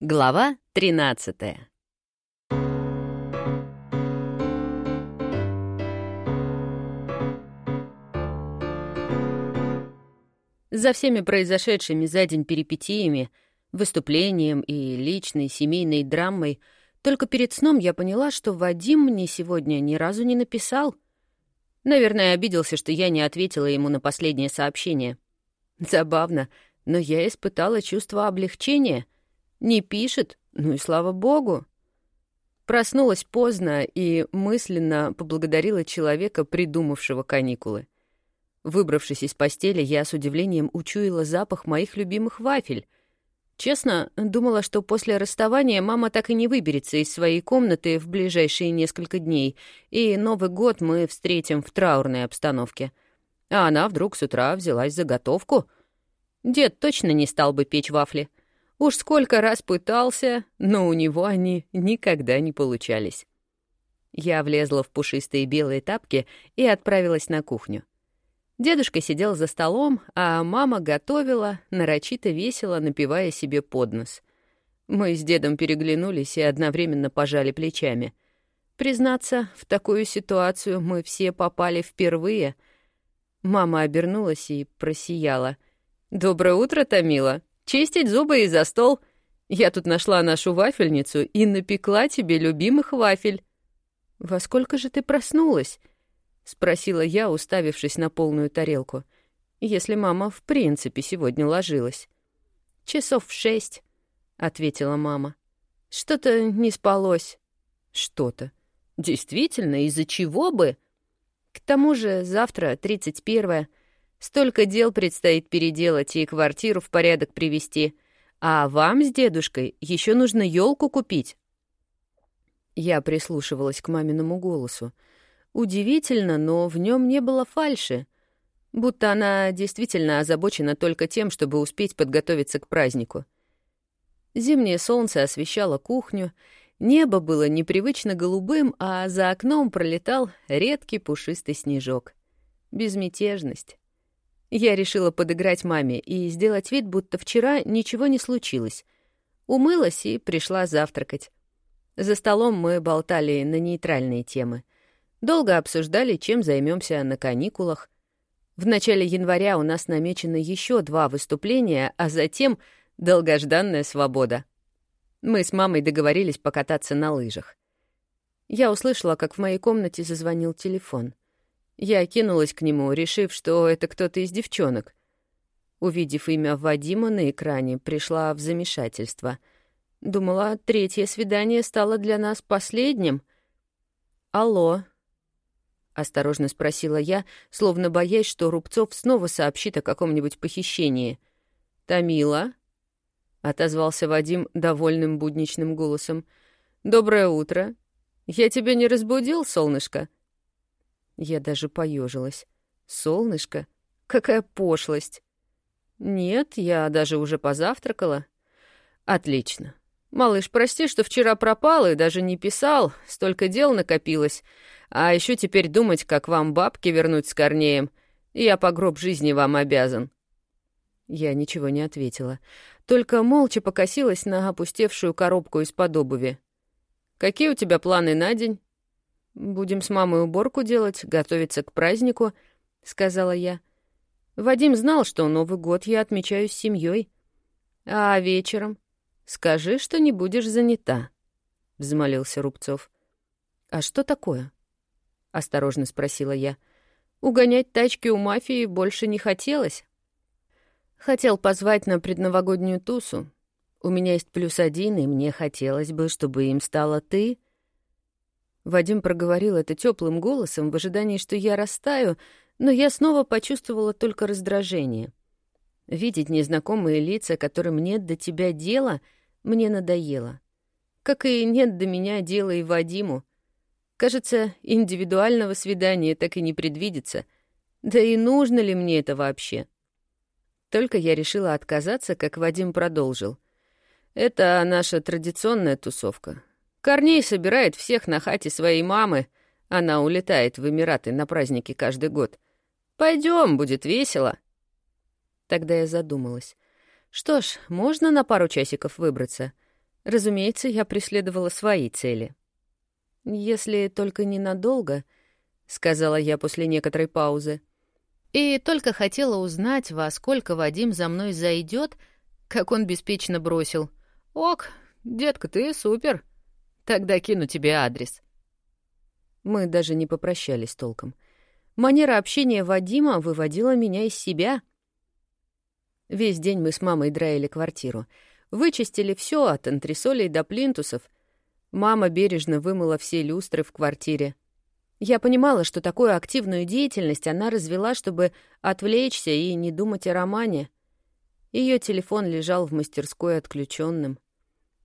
Глава 13 За всеми произошедшими за день перипетиями, выступлением и личной семейной драмой, только перед сном я поняла, что Вадим мне сегодня ни разу не написал. Наверное, обиделся, что я не ответила ему на последнее сообщение. Забавно, но я испытала чувство облегчения — не пишет, ну и слава богу. Проснулась поздно и мысленно поблагодарила человека, придумавшего каникулы. Выбравшись из постели, я с удивлением учуяла запах моих любимых вафель. Честно, думала, что после расставания мама так и не выберется из своей комнаты в ближайшие несколько дней, и Новый год мы встретим в траурной обстановке. А она вдруг с утра взялась за готовку. Дед точно не стал бы печь вафли. Уж сколько раз пытался, но у него они никогда не получались. Я влезла в пушистые белые тапки и отправилась на кухню. Дедушка сидел за столом, а мама готовила, нарочито весело напивая себе под нос. Мы с дедом переглянулись и одновременно пожали плечами. Признаться, в такую ситуацию мы все попали впервые. Мама обернулась и просияла. «Доброе утро, Томила!» Чистить зубы и за стол. Я тут нашла нашу вафельницу и напекла тебе любимых вафель». «Во сколько же ты проснулась?» — спросила я, уставившись на полную тарелку. «Если мама в принципе сегодня ложилась». «Часов в шесть», — ответила мама. «Что-то не спалось». «Что-то? Действительно, из-за чего бы?» «К тому же завтра, тридцать первое, Столько дел предстоит переделать и квартиру в порядок привести. А вам с дедушкой еще нужно елку купить. Я прислушивалась к маминому голосу. Удивительно, но в нем не было фальши. Будто она действительно озабочена только тем, чтобы успеть подготовиться к празднику. Зимнее солнце освещало кухню, небо было непривычно голубым, а за окном пролетал редкий пушистый снежок. Безмятежность. Я решила подыграть маме и сделать вид, будто вчера ничего не случилось. Умылась и пришла завтракать. За столом мы болтали на нейтральные темы. Долго обсуждали, чем займемся на каникулах. В начале января у нас намечено еще два выступления, а затем долгожданная свобода. Мы с мамой договорились покататься на лыжах. Я услышала, как в моей комнате зазвонил телефон — я кинулась к нему, решив, что это кто-то из девчонок. Увидев имя Вадима на экране, пришла в замешательство. Думала, третье свидание стало для нас последним. «Алло?» — осторожно спросила я, словно боясь, что Рубцов снова сообщит о каком-нибудь похищении. «Томила?» — отозвался Вадим довольным будничным голосом. «Доброе утро. Я тебя не разбудил, солнышко?» Я даже поежилась. Солнышко? Какая пошлость! Нет, я даже уже позавтракала. Отлично. Малыш, прости, что вчера пропал и даже не писал, столько дел накопилось. А еще теперь думать, как вам бабки вернуть с Корнеем. Я по гроб жизни вам обязан. Я ничего не ответила, только молча покосилась на опустевшую коробку из-под обуви. «Какие у тебя планы на день?» «Будем с мамой уборку делать, готовиться к празднику», — сказала я. Вадим знал, что Новый год я отмечаю с семьей. «А вечером? Скажи, что не будешь занята», — взмолился Рубцов. «А что такое?» — осторожно спросила я. «Угонять тачки у мафии больше не хотелось». Хотел позвать на предновогоднюю тусу. У меня есть плюс один, и мне хотелось бы, чтобы им стала ты Вадим проговорил это теплым голосом в ожидании, что я растаю, но я снова почувствовала только раздражение. Видеть незнакомые лица, которым нет до тебя дела, мне надоело. Как и нет до меня дела и Вадиму. Кажется, индивидуального свидания так и не предвидится. Да и нужно ли мне это вообще? Только я решила отказаться, как Вадим продолжил. Это наша традиционная тусовка. Корней собирает всех на хате своей мамы. Она улетает в Эмираты на праздники каждый год. Пойдем, будет весело. Тогда я задумалась. Что ж, можно на пару часиков выбраться. Разумеется, я преследовала свои цели. «Если только ненадолго», — сказала я после некоторой паузы, и только хотела узнать, во сколько Вадим за мной зайдет, как он беспечно бросил. «Ок, детка, ты супер. Тогда кину тебе адрес». Мы даже не попрощались толком. Манера общения Вадима выводила меня из себя. Весь день мы с мамой драили квартиру — Вычистили все от антресолей до плинтусов. Мама бережно вымыла все люстры в квартире. Я понимала, что такую активную деятельность она развела, чтобы отвлечься и не думать о романе. Ее телефон лежал в мастерской отключенным.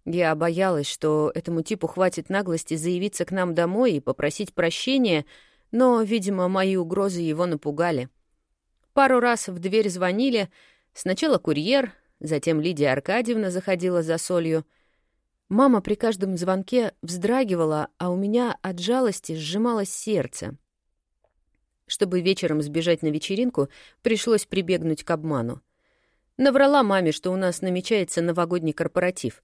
Я боялась, что этому типу хватит наглости заявиться к нам домой и попросить прощения, но, видимо, мои угрозы его напугали. Пару раз в дверь звонили, сначала курьер, Затем Лидия Аркадьевна заходила за солью. Мама при каждом звонке вздрагивала, а у меня от жалости сжималось сердце. Чтобы вечером сбежать на вечеринку, пришлось прибегнуть к обману. Наврала маме, что у нас намечается новогодний корпоратив.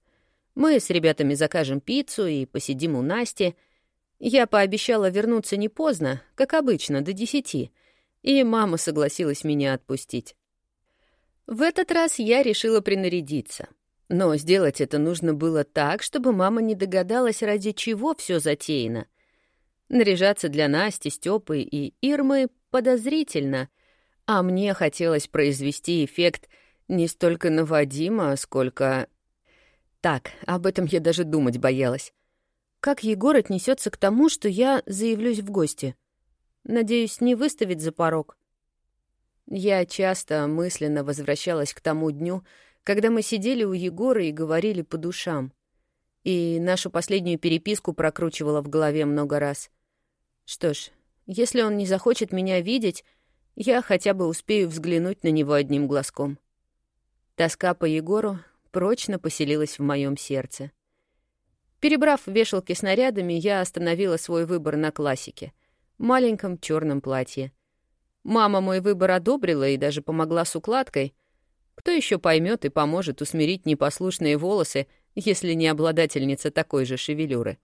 Мы с ребятами закажем пиццу и посидим у Насти. Я пообещала вернуться не поздно, как обычно, до десяти, и мама согласилась меня отпустить. В этот раз я решила принарядиться. Но сделать это нужно было так, чтобы мама не догадалась, ради чего все затеяно. Наряжаться для Насти, Степы и Ирмы подозрительно, а мне хотелось произвести эффект не столько на Вадима, сколько... Так, об этом я даже думать боялась. Как Егор отнесется к тому, что я заявлюсь в гости? Надеюсь, не выставить за порог. Я часто мысленно возвращалась к тому дню, когда мы сидели у Егора и говорили по душам. И нашу последнюю переписку прокручивала в голове много раз. Что ж, если он не захочет меня видеть, я хотя бы успею взглянуть на него одним глазком. Тоска по Егору прочно поселилась в моем сердце. Перебрав вешалки с нарядами, я остановила свой выбор на классике — маленьком черном платье — Мама мой выбор одобрила и даже помогла с укладкой. Кто еще поймет и поможет усмирить непослушные волосы, если не обладательница такой же шевелюры?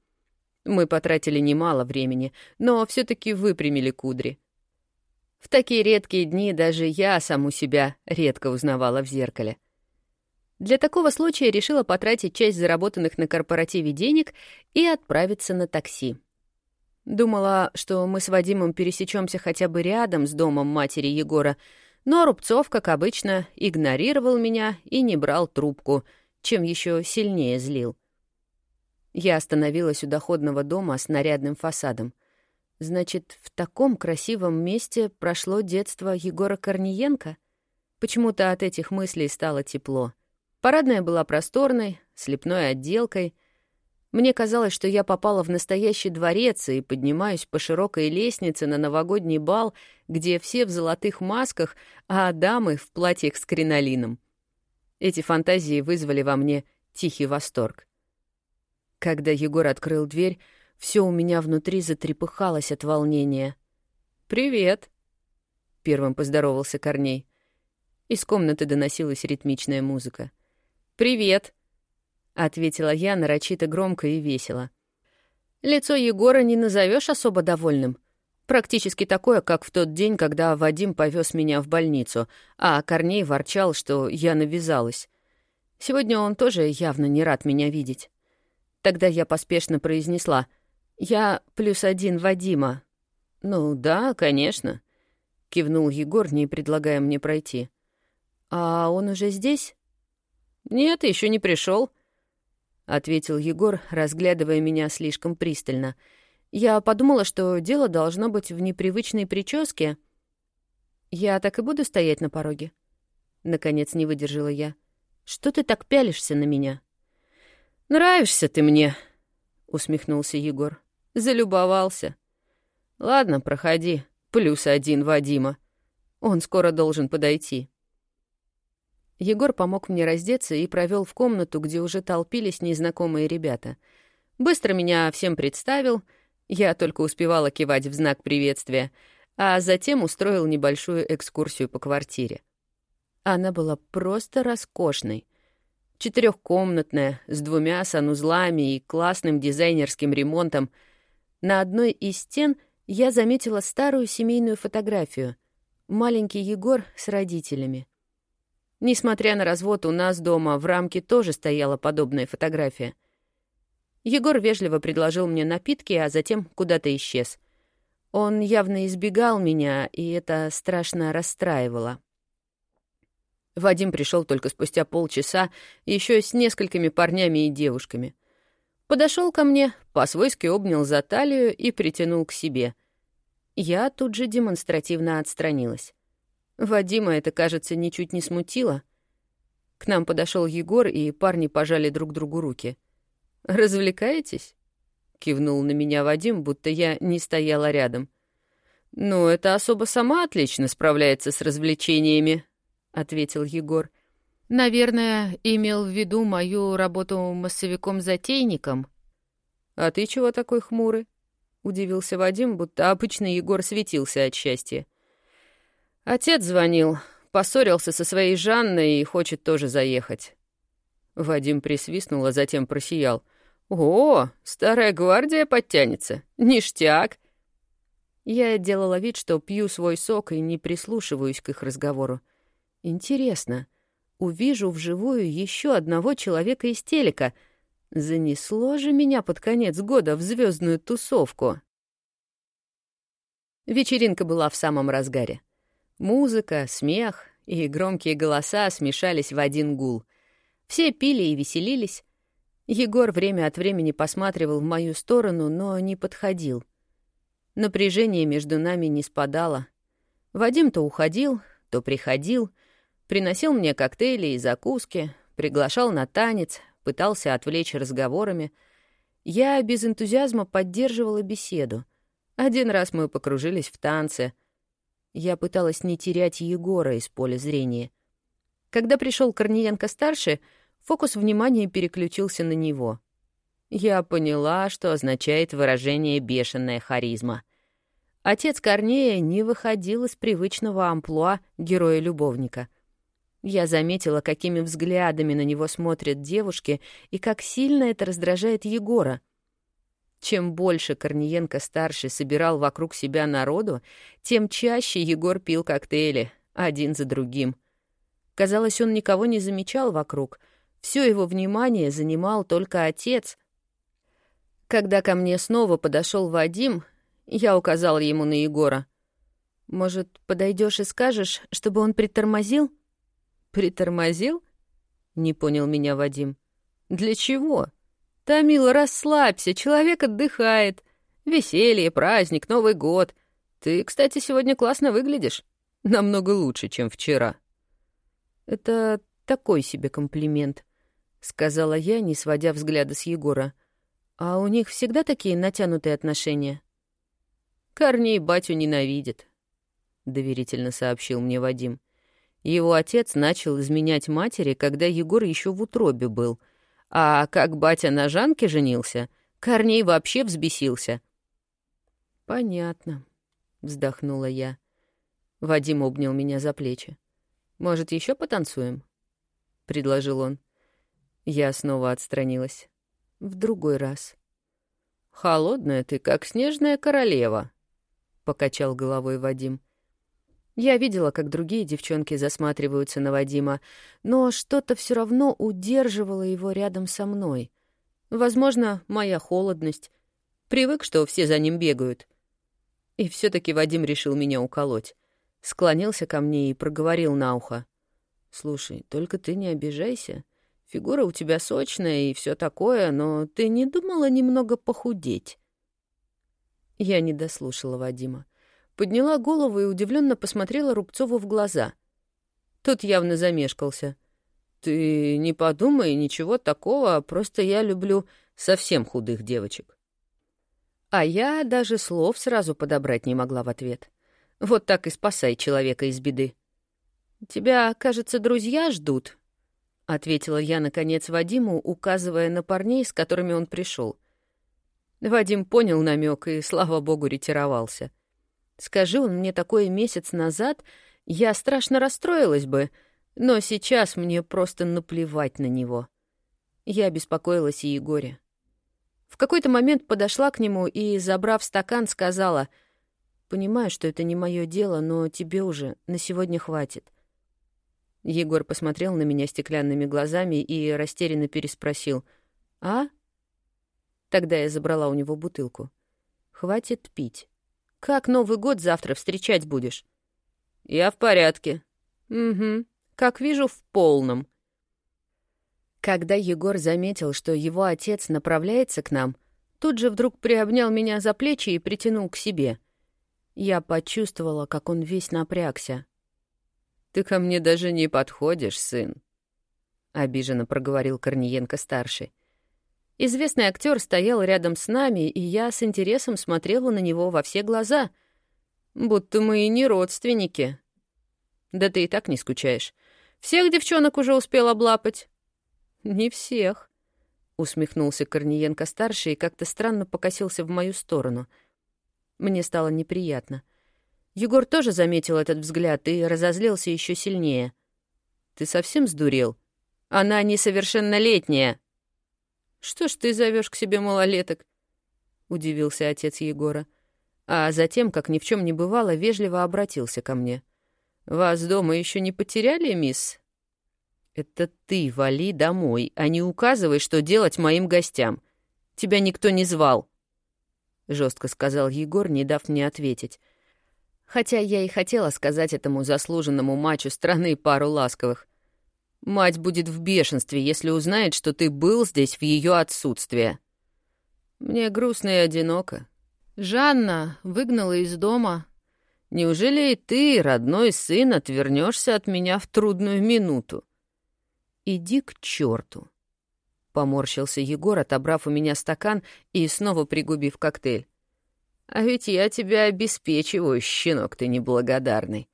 Мы потратили немало времени, но все таки выпрямили кудри. В такие редкие дни даже я саму себя редко узнавала в зеркале. Для такого случая решила потратить часть заработанных на корпоративе денег и отправиться на такси. Думала, что мы с Вадимом пересечемся хотя бы рядом с домом матери Егора, но Рубцов, как обычно, игнорировал меня и не брал трубку, чем еще сильнее злил. Я остановилась у доходного дома с нарядным фасадом. Значит, в таком красивом месте прошло детство Егора Корниенко? Почему-то от этих мыслей стало тепло. Парадная была просторной, с лепной отделкой — мне казалось, что я попала в настоящий дворец и поднимаюсь по широкой лестнице на новогодний бал, где все в золотых масках, а дамы в платьях с кринолином. Эти фантазии вызвали во мне тихий восторг. Когда Егор открыл дверь, все у меня внутри затрепыхалось от волнения. «Привет!» — первым поздоровался Корней. Из комнаты доносилась ритмичная музыка. «Привет!» — ответила я нарочито громко и весело. Лицо Егора не назовешь особо довольным. Практически такое, как в тот день, когда Вадим повез меня в больницу, а Корней ворчал, что я навязалась. Сегодня он тоже явно не рад меня видеть. Тогда я поспешно произнесла «Я плюс один Вадима». «Ну да, конечно», — кивнул Егор, не предлагая мне пройти. «А он уже здесь?» «Нет, еще не пришел. — ответил Егор, разглядывая меня слишком пристально. Я подумала, что дело должно быть в непривычной прическе. «Я так и буду стоять на пороге?» Наконец не выдержала я. «Что ты так пялишься на меня?» «Нравишься ты мне», — усмехнулся Егор. «Залюбовался. Ладно, проходи. Плюс один Вадима. Он скоро должен подойти». Егор помог мне раздеться и провел в комнату, где уже толпились незнакомые ребята. Быстро меня всем представил, я только успевала кивать в знак приветствия, а затем устроил небольшую экскурсию по квартире. Она была просто роскошной. Четырехкомнатная, с двумя санузлами и классным дизайнерским ремонтом. На одной из стен я заметила старую семейную фотографию. Маленький Егор с родителями. Несмотря на развод, у нас дома в рамке тоже стояла подобная фотография. Егор вежливо предложил мне напитки, а затем куда-то исчез. Он явно избегал меня, и это страшно расстраивало. Вадим пришел только спустя полчаса, еще с несколькими парнями и девушками. Подошел ко мне, по-свойски обнял за талию и притянул к себе. Я тут же демонстративно отстранилась. Вадима это, кажется, ничуть не смутило. К нам подошел Егор, и парни пожали друг другу руки. «Развлекаетесь?» — кивнул на меня Вадим, будто я не стояла рядом. «Ну, эта особа сама отлично справляется с развлечениями», ответил Егор. Наверное, имел в виду мою работу массовиком-затейником. А ты чего такой хмурый? удивился Вадим, будто обычно Егор светился от счастья. Отец звонил, поссорился со своей Жанной и хочет тоже заехать. Вадим присвистнул, а затем просиял. «О, старая гвардия подтянется! Ништяк!» Я делала вид, что пью свой сок и не прислушиваюсь к их разговору. Интересно, увижу вживую еще одного человека из телека. Занесло же меня под конец года в звездную тусовку. Вечеринка была в самом разгаре. Музыка, смех и громкие голоса смешались в один гул. Все пили и веселились. Егор время от времени посматривал в мою сторону, но не подходил. Напряжение между нами не спадало. Вадим то уходил, то приходил — Приносил мне коктейли и закуски, приглашал на танец, пытался отвлечь разговорами. Я без энтузиазма поддерживала беседу. Один раз мы покружились в танце. Я пыталась не терять Егора из поля зрения. Когда пришел Корниенко-старший, фокус внимания переключился на него. Я поняла, что означает выражение «бешеная харизма». Отец Корнея не выходил из привычного амплуа героя-любовника. Я заметила, какими взглядами на него смотрят девушки и как сильно это раздражает Егора. Чем больше Корниенко-старший собирал вокруг себя народу, тем чаще Егор пил коктейли, один за другим. Казалось, он никого не замечал вокруг. Все его внимание занимал только отец. Когда ко мне снова подошел Вадим, я указала ему на Егора. «Может, подойдешь и скажешь, чтобы он притормозил?» «Притормозил?» — не понял меня Вадим. «Для чего?» «Тамила, расслабься, человек отдыхает. Веселье, праздник, Новый год. Ты, кстати, сегодня классно выглядишь. Намного лучше, чем вчера». «Это такой себе комплимент», — сказала я, не сводя взгляда с Егора. «А у них всегда такие натянутые отношения?» «Корней батю ненавидит», — доверительно сообщил мне Вадим. Его отец начал изменять матери, когда Егор еще в утробе был. А как батя на Жанке женился, Корней вообще взбесился. «Понятно», — вздохнула я. Вадим обнял меня за плечи. «Может, еще потанцуем?» — предложил он. Я снова отстранилась. «В другой раз». «Холодная ты, как снежная королева», — покачал головой Вадим. Я видела, как другие девчонки засматриваются на Вадима, но что-то все равно удерживало его рядом со мной. Возможно, моя холодность. Привык, что все за ним бегают. И все таки Вадим решил меня уколоть. Склонился ко мне и проговорил на ухо. «Слушай, только ты не обижайся. Фигура у тебя сочная и все такое, но ты не думала немного похудеть?» Я не дослушала Вадима подняла голову и удивленно посмотрела Рубцову в глаза. Тот явно замешкался. «Ты не подумай, ничего такого, просто я люблю совсем худых девочек». А я даже слов сразу подобрать не могла в ответ. Вот так и спасай человека из беды. «Тебя, кажется, друзья ждут», — ответила я, наконец, Вадиму, указывая на парней, с которыми он пришел. Вадим понял намек и, слава богу, ретировался — Скажи он мне такое месяц назад, я страшно расстроилась бы, но сейчас мне просто наплевать на него. Я беспокоилась и Егоре. В какой-то момент подошла к нему и, забрав стакан, сказала, «Понимаю, что это не мое дело, но тебе уже на сегодня хватит». Егор посмотрел на меня стеклянными глазами и растерянно переспросил, «А?» Тогда я забрала у него бутылку. «Хватит пить. Как Новый год завтра встречать будешь?» «Я в порядке». «Угу. Как вижу, в полном». Когда Егор заметил, что его отец направляется к нам, тут же вдруг приобнял меня за плечи и притянул к себе. Я почувствовала, как он весь напрягся. «Ты ко мне даже не подходишь, сын», — обиженно проговорил Корниенко-старший. Известный актер стоял рядом с нами, и я с интересом смотрела на него во все глаза. Будто мы и не родственники. Да ты и так не скучаешь. Всех девчонок уже успел облапать. «Не всех», — усмехнулся Корниенко-старший и как-то странно покосился в мою сторону. Мне стало неприятно. Егор тоже заметил этот взгляд и разозлился еще сильнее. «Ты совсем сдурел? Она несовершеннолетняя!» «Что ж ты зовешь к себе малолеток?» — удивился отец Егора. А затем, как ни в чем не бывало, вежливо обратился ко мне. «Вас дома еще не потеряли, мисс?» «Это ты вали домой, а не указывай, что делать моим гостям. Тебя никто не звал», — жестко сказал Егор, не дав мне ответить. Хотя я и хотела сказать этому заслуженному мачу страны пару ласковых. Мать будет в бешенстве, если узнает, что ты был здесь в ее отсутствие. Мне грустно и одиноко. Жанна выгнала из дома. Неужели и ты, родной сын, отвернешься от меня в трудную минуту? «Иди к черту!» Поморщился Егор, отобрав у меня стакан и снова пригубив коктейль. «А ведь я тебя обеспечиваю, щенок ты неблагодарный!»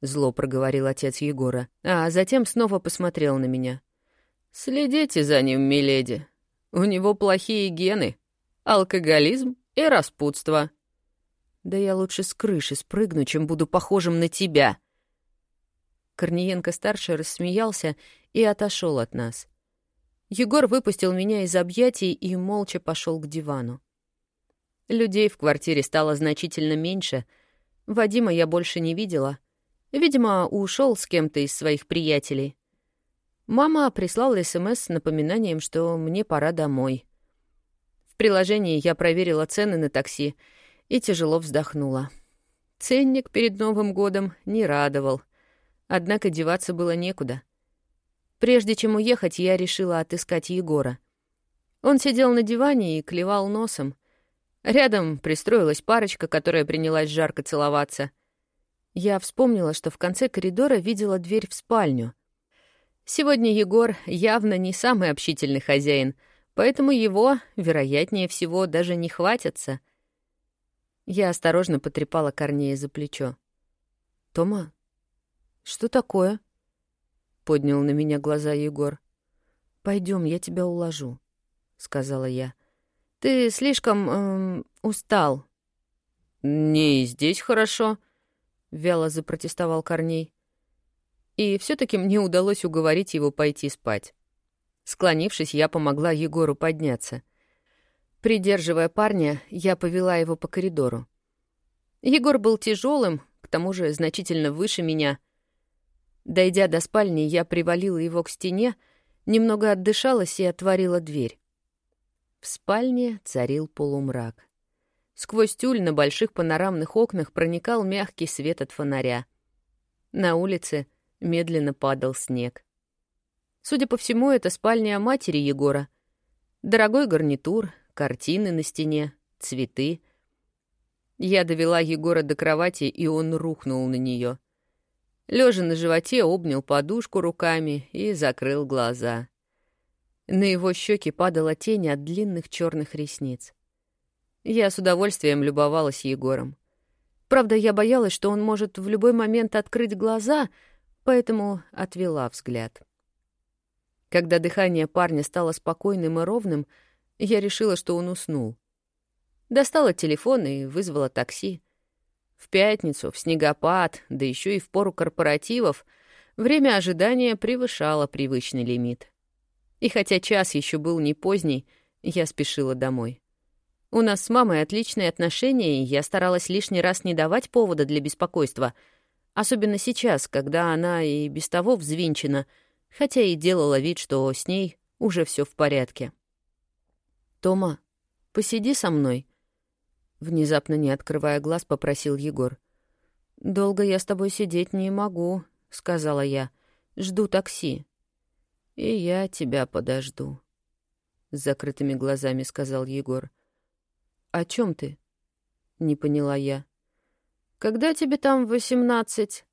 Зло проговорил отец Егора, а затем снова посмотрел на меня. «Следите за ним, миледи. У него плохие гены, алкоголизм и распутство». «Да я лучше с крыши спрыгну, чем буду похожим на тебя!» Корниенко-старший рассмеялся и отошел от нас. Егор выпустил меня из объятий и молча пошел к дивану. Людей в квартире стало значительно меньше. Вадима я больше не видела. Видимо, ушел с кем-то из своих приятелей. Мама прислала СМС с напоминанием, что мне пора домой. В приложении я проверила цены на такси и тяжело вздохнула. Ценник перед Новым годом не радовал. Однако деваться было некуда. Прежде чем уехать, я решила отыскать Егора. Он сидел на диване и клевал носом. Рядом пристроилась парочка, которая принялась жарко целоваться. Я вспомнила, что в конце коридора видела дверь в спальню. Сегодня Егор явно не самый общительный хозяин, поэтому его, вероятнее всего, даже не хватится. Я осторожно потрепала Корнея за плечо. «Тома, «Что такое?» — поднял на меня глаза Егор. Пойдем, я тебя уложу», — сказала я. «Ты слишком эм, устал». «Не, здесь хорошо», — вяло запротестовал Корней. И все таки мне удалось уговорить его пойти спать. Склонившись, я помогла Егору подняться. Придерживая парня, я повела его по коридору. Егор был тяжелым, к тому же значительно выше меня — Дойдя до спальни, я привалила его к стене, немного отдышалась и отворила дверь. В спальне царил полумрак. Сквозь тюль на больших панорамных окнах проникал мягкий свет от фонаря. На улице медленно падал снег. Судя по всему, это спальня матери Егора. Дорогой гарнитур, картины на стене, цветы. Я довела Егора до кровати, и он рухнул на нее. Лежа на животе, обнял подушку руками и закрыл глаза. На его щеки падала тень от длинных черных ресниц. Я с удовольствием любовалась Егором. Правда, я боялась, что он может в любой момент открыть глаза, поэтому отвела взгляд. Когда дыхание парня стало спокойным и ровным, я решила, что он уснул. Достала телефон и вызвала такси. В пятницу, в снегопад, да еще и в пору корпоративов, время ожидания превышало привычный лимит. И хотя час еще был не поздний, я спешила домой. У нас с мамой отличные отношения, и я старалась лишний раз не давать повода для беспокойства, особенно сейчас, когда она и без того взвинчена, хотя и делала вид, что с ней уже все в порядке. «Тома, посиди со мной», — внезапно не открывая глаз, попросил Егор. «Долго я с тобой сидеть не могу», — сказала я. «Жду такси». «И я тебя подожду», — с закрытыми глазами сказал Егор. «О чем ты?» — не поняла я. «Когда тебе там восемнадцать?»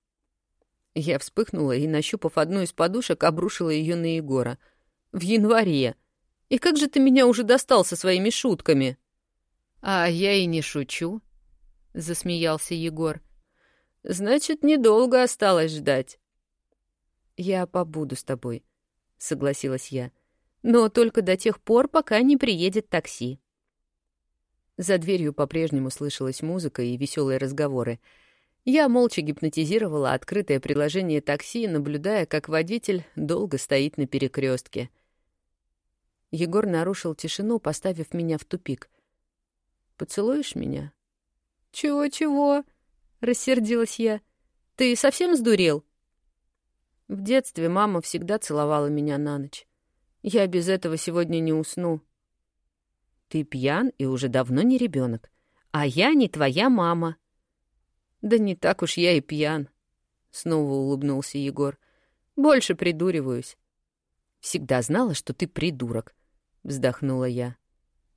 Я вспыхнула и, нащупав одну из подушек, обрушила ее на Егора. «В январе. И как же ты меня уже достал со своими шутками?» «А я и не шучу», — засмеялся Егор. «Значит, недолго осталось ждать». «Я побуду с тобой», — согласилась я. «Но только до тех пор, пока не приедет такси». За дверью по-прежнему слышалась музыка и веселые разговоры. Я молча гипнотизировала открытое приложение такси, наблюдая, как водитель долго стоит на перекрестке. Егор нарушил тишину, поставив меня в тупик. «Поцелуешь меня?» «Чего-чего?» — рассердилась я. «Ты совсем сдурел?» В детстве мама всегда целовала меня на ночь. Я без этого сегодня не усну. Ты пьян и уже давно не ребенок, а я не твоя мама. Да не так уж я и пьян, снова улыбнулся Егор. Больше придуриваюсь. Всегда знала, что ты придурок, вздохнула я.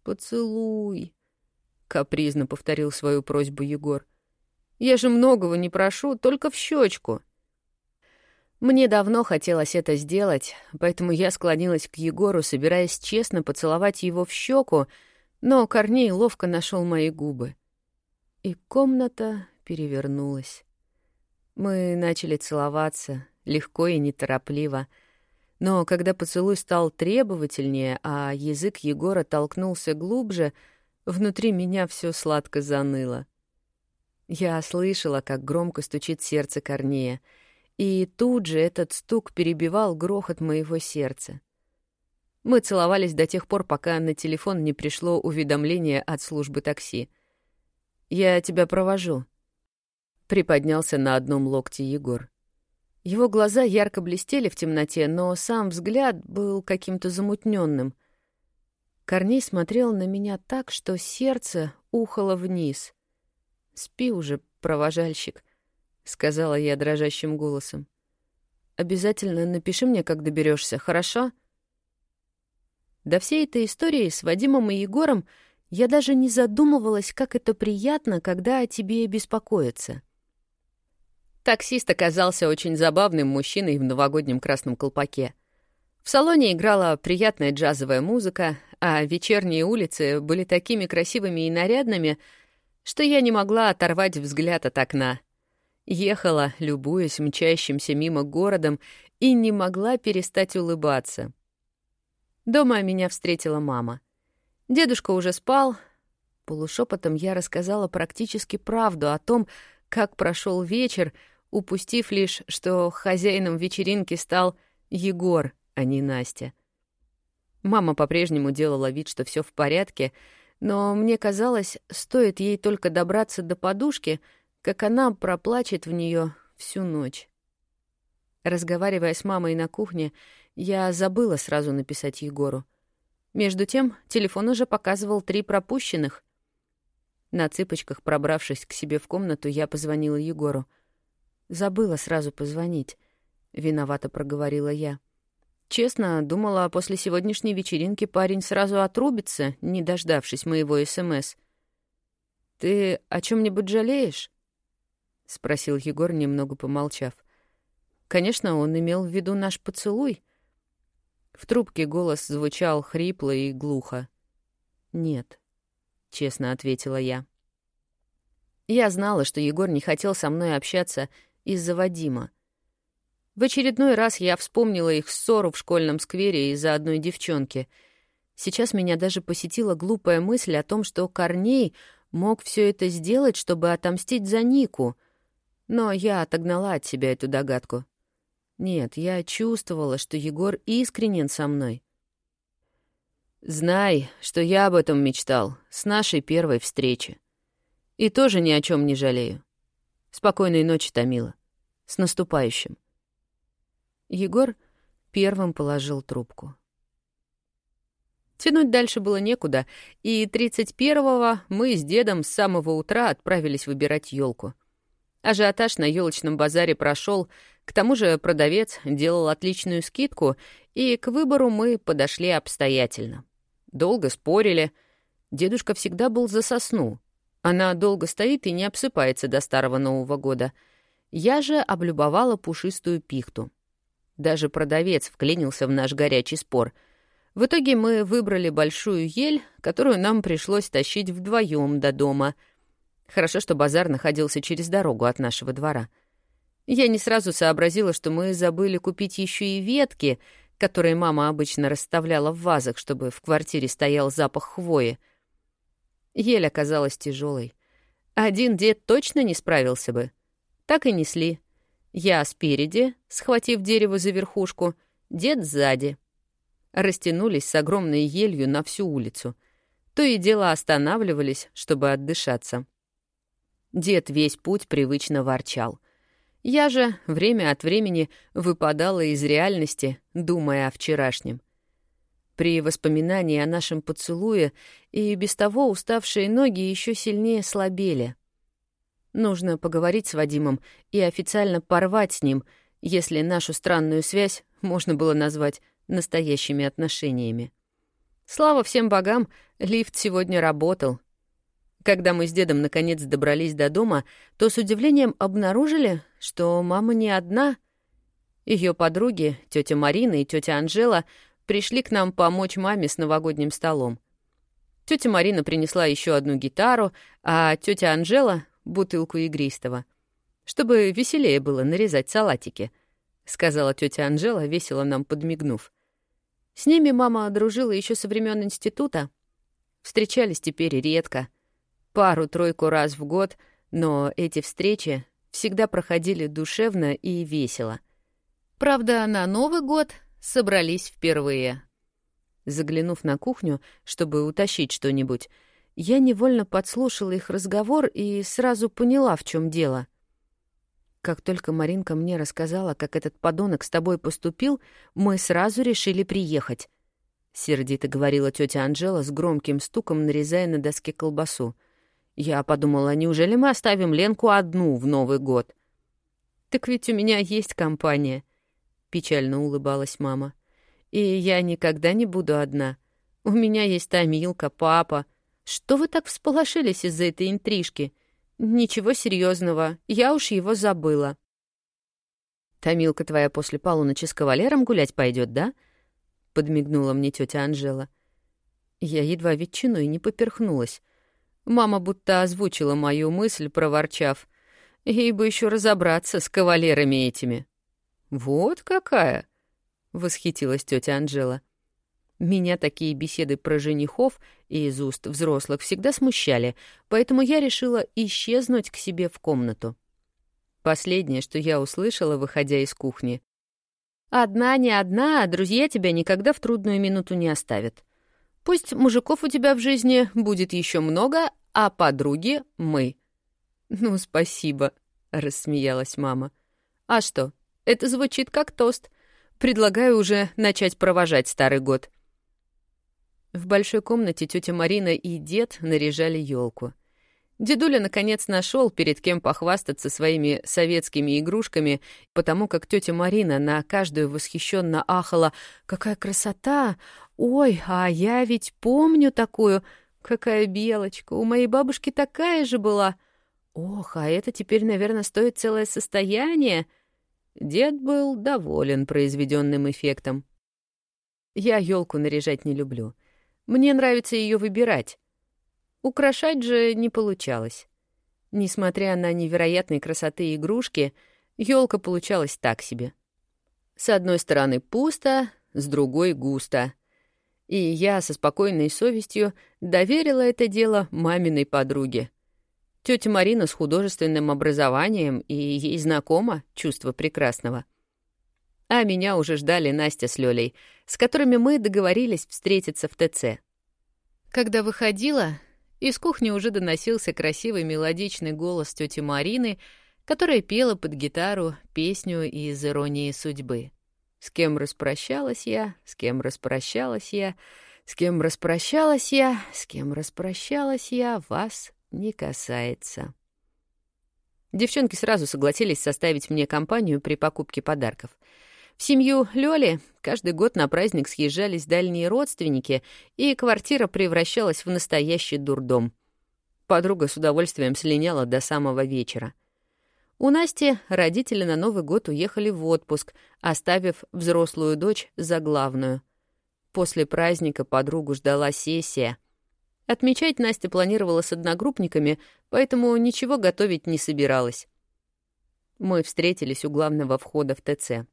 Поцелуй, капризно повторил свою просьбу Егор. Я же многого не прошу, только в щечку. Мне давно хотелось это сделать, поэтому я склонилась к Егору, собираясь честно поцеловать его в щеку, но Корней ловко нашел мои губы. И комната перевернулась. Мы начали целоваться, легко и неторопливо. Но когда поцелуй стал требовательнее, а язык Егора толкнулся глубже, внутри меня все сладко заныло. Я слышала, как громко стучит сердце Корнея — и тут же этот стук перебивал грохот моего сердца. Мы целовались до тех пор, пока на телефон не пришло уведомление от службы такси. «Я тебя провожу», — приподнялся на одном локте Егор. Его глаза ярко блестели в темноте, но сам взгляд был каким-то замутненным. Корней смотрел на меня так, что сердце ухало вниз. «Спи уже, провожальщик», — сказала я дрожащим голосом. «Обязательно напиши мне, как доберешься, хорошо?» До всей этой истории с Вадимом и Егором я даже не задумывалась, как это приятно, когда о тебе беспокоятся. Таксист оказался очень забавным мужчиной в новогоднем красном колпаке. В салоне играла приятная джазовая музыка, а вечерние улицы были такими красивыми и нарядными, что я не могла оторвать взгляд от окна. Ехала, любуясь мчащимся мимо городом, и не могла перестать улыбаться. Дома меня встретила мама. Дедушка уже спал. Полушепотом я рассказала практически правду о том, как прошел вечер, упустив лишь, что хозяином вечеринки стал Егор, а не Настя. Мама по-прежнему делала вид, что все в порядке, но мне казалось, стоит ей только добраться до подушки — как она проплачет в нее всю ночь. Разговаривая с мамой на кухне, я забыла сразу написать Егору. Между тем телефон уже показывал три пропущенных. На цыпочках, пробравшись к себе в комнату, я позвонила Егору. «Забыла сразу позвонить», — виновато проговорила я. Честно, думала, после сегодняшней вечеринки парень сразу отрубится, не дождавшись моего СМС. «Ты о чем нибудь жалеешь?» — спросил Егор, немного помолчав. Конечно, он имел в виду наш поцелуй. В трубке голос звучал хрипло и глухо. «Нет», — честно ответила я. Я знала, что Егор не хотел со мной общаться из-за Вадима. В очередной раз я вспомнила их ссору в школьном сквере из-за одной девчонки. Сейчас меня даже посетила глупая мысль о том, что Корней мог все это сделать, чтобы отомстить за Нику — но я отогнала от себя эту догадку. Нет, я чувствовала, что Егор искренен со мной. Знай, что я об этом мечтал с нашей первой встречи. И тоже ни о чем не жалею. Спокойной ночи, Томила. С наступающим. Егор первым положил трубку. Тянуть дальше было некуда, и 31-го мы с дедом с самого утра отправились выбирать елку. Ажиотаж на елочном базаре прошел, к тому же продавец делал отличную скидку, и к выбору мы подошли обстоятельно. Долго спорили. Дедушка всегда был за сосну. Она долго стоит и не обсыпается до старого Нового года. Я же облюбовала пушистую пихту. Даже продавец вклинился в наш горячий спор — в итоге мы выбрали большую ель, которую нам пришлось тащить вдвоем до дома. Хорошо, что базар находился через дорогу от нашего двора. Я не сразу сообразила, что мы забыли купить еще и ветки, которые мама обычно расставляла в вазах, чтобы в квартире стоял запах хвои. Ель оказалась тяжелой. Один дед точно не справился бы. Так и несли. Я спереди, схватив дерево за верхушку, дед сзади — растянулись с огромной елью на всю улицу. То и дело останавливались, чтобы отдышаться. Дед весь путь привычно ворчал. Я же время от времени выпадала из реальности, думая о вчерашнем. При воспоминании о нашем поцелуе и без того уставшие ноги еще сильнее слабели. Нужно поговорить с Вадимом и официально порвать с ним, если нашу странную связь можно было назвать настоящими отношениями. Слава всем богам, лифт сегодня работал. Когда мы с дедом наконец добрались до дома, то с удивлением обнаружили, что мама не одна. Ее подруги, тетя Марина и тетя Анжела, пришли к нам помочь маме с новогодним столом. Тетя Марина принесла еще одну гитару, а тетя Анжела — бутылку игристого. Чтобы веселее было нарезать салатики, — сказала тетя Анжела, весело нам подмигнув. С ними мама дружила еще со времен института. Встречались теперь редко. Пару-тройку раз в год, но эти встречи всегда проходили душевно и весело. Правда, на Новый год собрались впервые. Заглянув на кухню, чтобы утащить что-нибудь, я невольно подслушала их разговор и сразу поняла, в чем дело — как только Маринка мне рассказала, как этот подонок с тобой поступил, мы сразу решили приехать. Сердито говорила тетя Анжела с громким стуком, нарезая на доске колбасу. Я подумала, неужели мы оставим Ленку одну в Новый год? Так ведь у меня есть компания, печально улыбалась мама. И я никогда не буду одна. У меня есть Тамилка, папа. Что вы так всполошились из-за этой интрижки? «Ничего серьезного, я уж его забыла». «Томилка твоя после полуночи с кавалером гулять пойдет, да?» — подмигнула мне тетя Анжела. Я едва ветчиной не поперхнулась. Мама будто озвучила мою мысль, проворчав. Ей бы еще разобраться с кавалерами этими. «Вот какая!» — восхитилась тетя Анжела. Меня такие беседы про женихов из уст взрослых всегда смущали, поэтому я решила исчезнуть к себе в комнату. Последнее, что я услышала, выходя из кухни. «Одна не одна, а друзья тебя никогда в трудную минуту не оставят. Пусть мужиков у тебя в жизни будет еще много, а подруги — мы». «Ну, спасибо», — рассмеялась мама. «А что, это звучит как тост. Предлагаю уже начать провожать старый год». В большой комнате тетя Марина и дед наряжали елку. Дедуля наконец нашел, перед кем похвастаться своими советскими игрушками, потому как тетя Марина на каждую восхищенно ахала «Какая красота! Ой, а я ведь помню такую! Какая белочка! У моей бабушки такая же была! Ох, а это теперь, наверное, стоит целое состояние!» Дед был доволен произведенным эффектом. Я елку наряжать не люблю — мне нравится ее выбирать. Украшать же не получалось. Несмотря на невероятной красоты игрушки, елка получалась так себе. С одной стороны пусто, с другой густо. И я со спокойной совестью доверила это дело маминой подруге. Тетя Марина с художественным образованием, и ей знакомо чувство прекрасного. А меня уже ждали Настя с Лёлей, с которыми мы договорились встретиться в ТЦ. Когда выходила, из кухни уже доносился красивый мелодичный голос тети Марины, которая пела под гитару песню из «Иронии судьбы». С кем распрощалась я, с кем распрощалась я, с кем распрощалась я, с кем распрощалась я, вас не касается. Девчонки сразу согласились составить мне компанию при покупке подарков. В семью Лёли каждый год на праздник съезжались дальние родственники, и квартира превращалась в настоящий дурдом. Подруга с удовольствием слиняла до самого вечера. У Насти родители на Новый год уехали в отпуск, оставив взрослую дочь за главную. После праздника подругу ждала сессия. Отмечать Настя планировала с одногруппниками, поэтому ничего готовить не собиралась. Мы встретились у главного входа в ТЦ.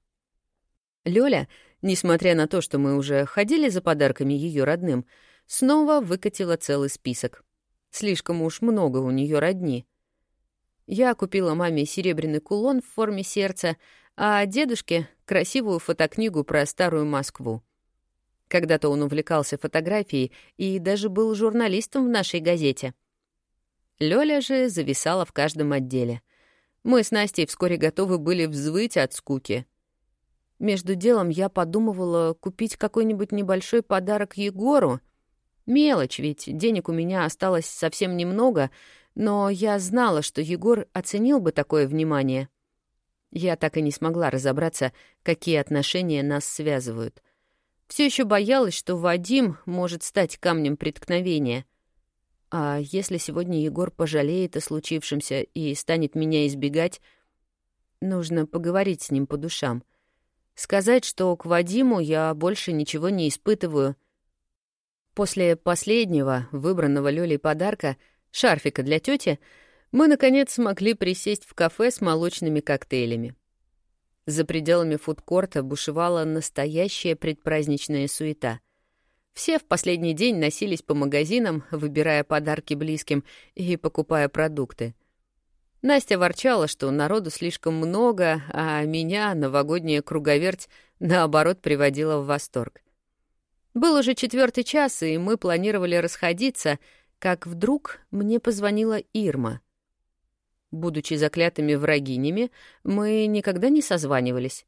Лёля, несмотря на то, что мы уже ходили за подарками ее родным, снова выкатила целый список. Слишком уж много у нее родни — я купила маме серебряный кулон в форме сердца, а дедушке — красивую фотокнигу про старую Москву. Когда-то он увлекался фотографией и даже был журналистом в нашей газете. Лёля же зависала в каждом отделе. Мы с Настей вскоре готовы были взвыть от скуки. Между делом я подумывала купить какой-нибудь небольшой подарок Егору. Мелочь, ведь денег у меня осталось совсем немного — но я знала, что Егор оценил бы такое внимание. Я так и не смогла разобраться, какие отношения нас связывают. Все еще боялась, что Вадим может стать камнем преткновения. А если сегодня Егор пожалеет о случившемся и станет меня избегать, нужно поговорить с ним по душам. Сказать, что к Вадиму я больше ничего не испытываю. После последнего, выбранного Лёлей подарка — шарфика для тети, мы, наконец, смогли присесть в кафе с молочными коктейлями. За пределами фудкорта бушевала настоящая предпраздничная суета. Все в последний день носились по магазинам, выбирая подарки близким и покупая продукты. Настя ворчала, что народу слишком много, а меня новогодняя круговерть, наоборот, приводила в восторг. Был уже четвертый час, и мы планировали расходиться — как вдруг мне позвонила Ирма. Будучи заклятыми врагинями, мы никогда не созванивались.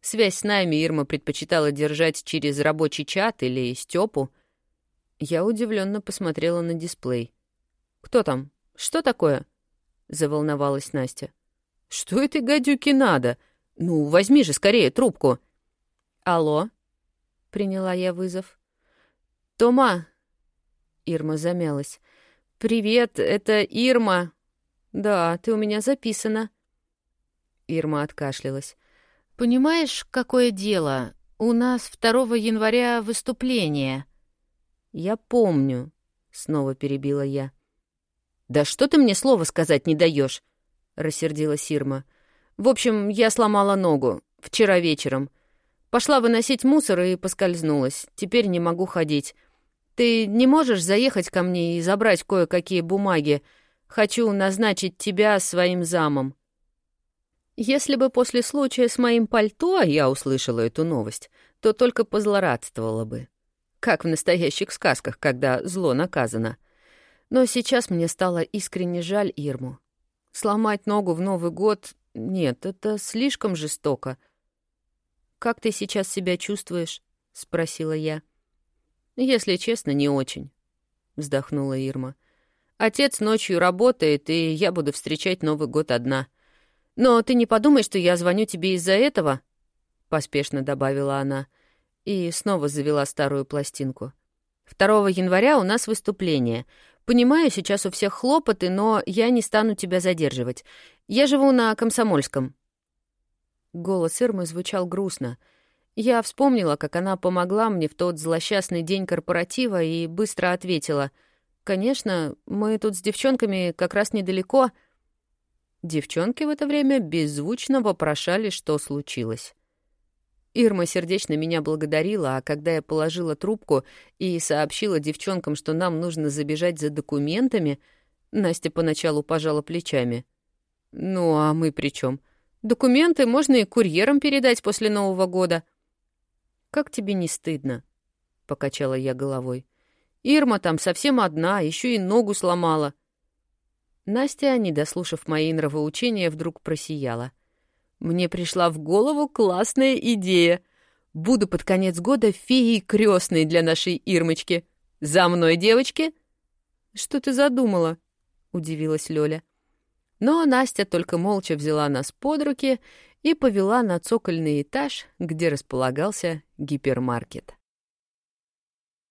Связь с нами Ирма предпочитала держать через рабочий чат или Степу. Я удивленно посмотрела на дисплей. «Кто там? Что такое?» — заволновалась Настя. «Что этой гадюке надо? Ну, возьми же скорее трубку!» «Алло?» — приняла я вызов. «Тома, Ирма замялась. «Привет, это Ирма». «Да, ты у меня записана». Ирма откашлялась. «Понимаешь, какое дело? У нас 2 января выступление». «Я помню», — снова перебила я. «Да что ты мне слова сказать не даешь? рассердилась Ирма. «В общем, я сломала ногу. Вчера вечером. Пошла выносить мусор и поскользнулась. Теперь не могу ходить. Ты не можешь заехать ко мне и забрать кое-какие бумаги? Хочу назначить тебя своим замом». Если бы после случая с моим пальто я услышала эту новость, то только позлорадствовала бы. Как в настоящих сказках, когда зло наказано. Но сейчас мне стало искренне жаль Ирму. Сломать ногу в Новый год — нет, это слишком жестоко. «Как ты сейчас себя чувствуешь?» — спросила я. — «Если честно, не очень», — вздохнула Ирма. «Отец ночью работает, и я буду встречать Новый год одна. Но ты не подумай, что я звоню тебе из-за этого», — поспешно добавила она и снова завела старую пластинку. «2 января у нас выступление. Понимаю, сейчас у всех хлопоты, но я не стану тебя задерживать. Я живу на Комсомольском». Голос Ирмы звучал грустно — я вспомнила, как она помогла мне в тот злосчастный день корпоратива и быстро ответила. «Конечно, мы тут с девчонками как раз недалеко». Девчонки в это время беззвучно вопрошали, что случилось. Ирма сердечно меня благодарила, а когда я положила трубку и сообщила девчонкам, что нам нужно забежать за документами, Настя поначалу пожала плечами. «Ну, а мы при чем? Документы можно и курьером передать после Нового года». «Как тебе не стыдно?» — покачала я головой. «Ирма там совсем одна, еще и ногу сломала». Настя, не дослушав мои нравоучения, вдруг просияла. «Мне пришла в голову классная идея. Буду под конец года феей крестной для нашей Ирмочки. За мной, девочки!» «Что ты задумала?» — удивилась Лёля. Но Настя только молча взяла нас под руки и повела на цокольный этаж, где располагался гипермаркет.